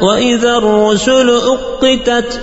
وإذا الرسل أقتت